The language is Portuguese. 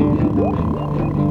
Música